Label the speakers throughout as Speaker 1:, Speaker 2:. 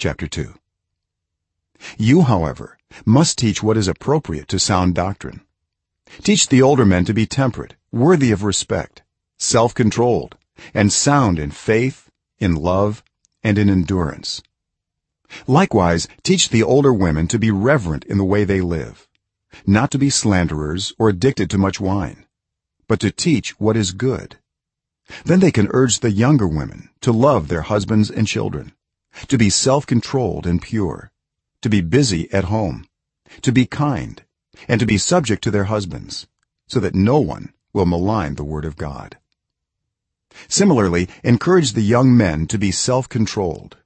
Speaker 1: chapter 2 you however must teach what is appropriate to sound doctrine. Teach the older men to be temperate worthy of respect self-controlled and sound in faith in love and in endurance. Likewise teach the older women to be reverent in the way they live not to be slanderers or addicted to much wine but to teach what is good. Then they can urge the younger women to love their husbands and children to be self-controlled and pure to be busy at home to be kind and to be subject to their husbands so that no one will malign the word of god. Similarly encourage the young men to be self-controlled.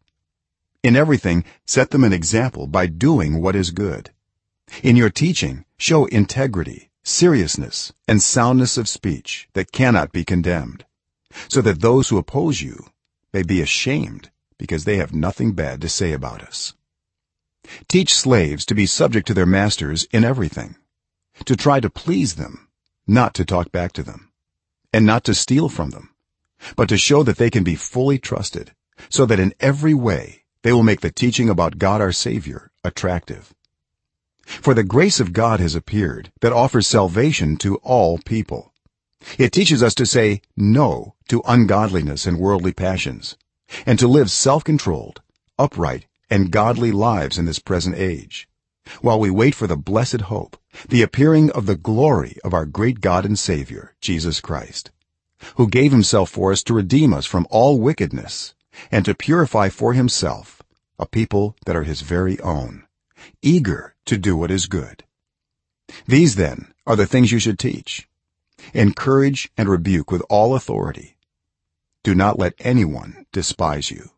Speaker 1: In everything set them an example by doing what is good. In your teaching show integrity seriousness and soundness of speech that cannot be condemned so that those who oppose you may be ashamed because they have nothing bad to say about us. Teach slaves to be subject to their masters in everything to try to please them not to talk back to them and not to steal from them but to show that they can be fully trusted so that in every way they will make the teaching about God our savior attractive. For the grace of God has appeared that offers salvation to all people. It teaches us to say no to ungodliness and worldly passions and to live self-controlled upright and godly lives in this present age while we wait for the blessed hope the appearing of the glory of our great God and Savior Jesus Christ who gave himself for us to redeem us from all wickedness and to purify for himself a people that are his very own eager to do what is good. These then are the things you should teach. Encourage and rebuke with all authority do not let anyone despise you